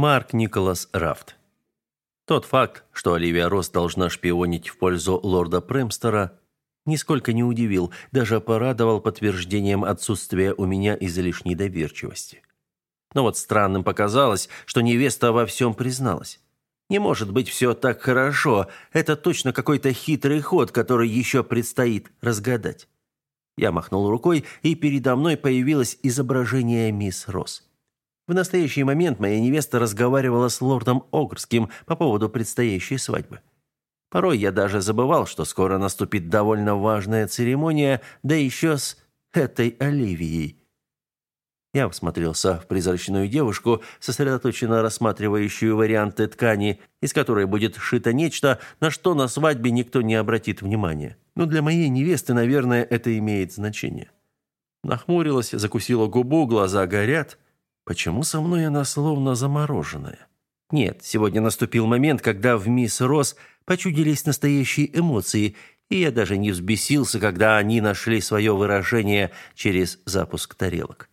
Марк Николас Рафт. Тот факт, что Оливия Росс должна шпионить в пользу лорда Премстера, нисколько не удивил, даже порадовал подтверждением отсутствия у меня излишней доверчивости. Но вот странным показалось, что невеста во всем призналась. Не может быть все так хорошо. Это точно какой-то хитрый ход, который еще предстоит разгадать. Я махнул рукой, и передо мной появилось изображение мисс Росс. В настоящий момент моя невеста разговаривала с лордом Огрским по поводу предстоящей свадьбы. Порой я даже забывал, что скоро наступит довольно важная церемония, да еще с этой Оливией. Я всмотрелся в призрачную девушку, сосредоточенно рассматривающую варианты ткани, из которой будет шито нечто, на что на свадьбе никто не обратит внимания. Но для моей невесты, наверное, это имеет значение. Нахмурилась, закусила губу, глаза горят. Почему со мной она словно замороженная? Нет, сегодня наступил момент, когда в мисс Росс почудились настоящие эмоции, и я даже не взбесился, когда они нашли свое выражение через запуск тарелок.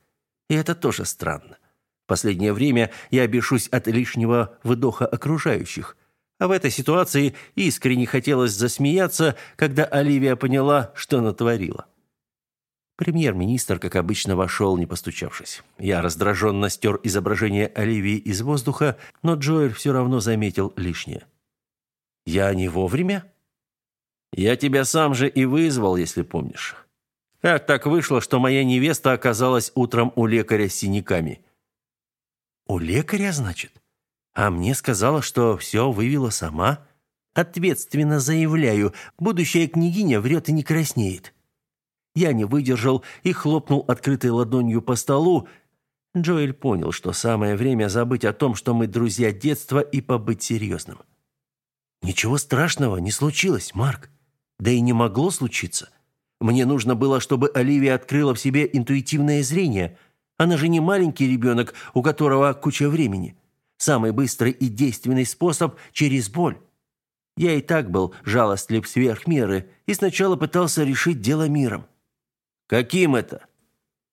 И это тоже странно. В последнее время я бешусь от лишнего выдоха окружающих. А в этой ситуации искренне хотелось засмеяться, когда Оливия поняла, что натворила. Премьер-министр, как обычно, вошел, не постучавшись. Я раздраженно стер изображение Оливии из воздуха, но Джоэль все равно заметил лишнее. «Я не вовремя?» «Я тебя сам же и вызвал, если помнишь. Как так вышло, что моя невеста оказалась утром у лекаря с синяками? У лекаря, значит? А мне сказала, что все вывела сама. Ответственно заявляю, будущая княгиня врет и не краснеет. Я не выдержал и хлопнул открытой ладонью по столу. Джоэль понял, что самое время забыть о том, что мы друзья детства, и побыть серьезным. Ничего страшного не случилось, Марк. Да и не могло случиться. Мне нужно было, чтобы Оливия открыла в себе интуитивное зрение. Она же не маленький ребенок, у которого куча времени. Самый быстрый и действенный способ – через боль. Я и так был жалостлив сверх меры и сначала пытался решить дело миром. Каким это?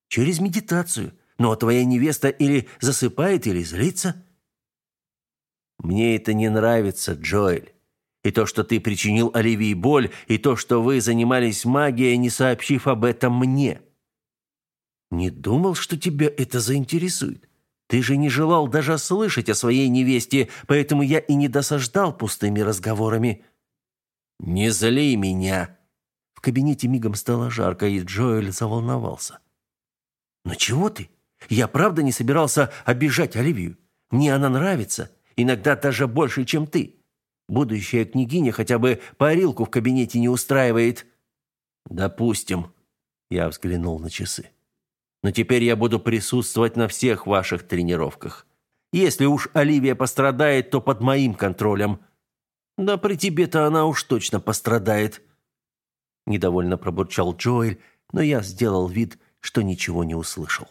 Через медитацию. Ну а твоя невеста или засыпает, или злится. Мне это не нравится, Джоэль. И то, что ты причинил Оливии боль, и то, что вы занимались магией, не сообщив об этом мне. Не думал, что тебя это заинтересует. Ты же не желал даже слышать о своей невесте, поэтому я и не досаждал пустыми разговорами. Не зли меня. Кабинете мигом стало жарко, и Джоэль заволновался. Но чего ты? Я правда не собирался обижать Оливию. Мне она нравится, иногда даже больше, чем ты. Будущая княгиня хотя бы парилку в кабинете не устраивает. Допустим. Я взглянул на часы. Но теперь я буду присутствовать на всех ваших тренировках. Если уж Оливия пострадает, то под моим контролем. Да при тебе-то она уж точно пострадает. Недовольно пробурчал Джоэль, но я сделал вид, что ничего не услышал.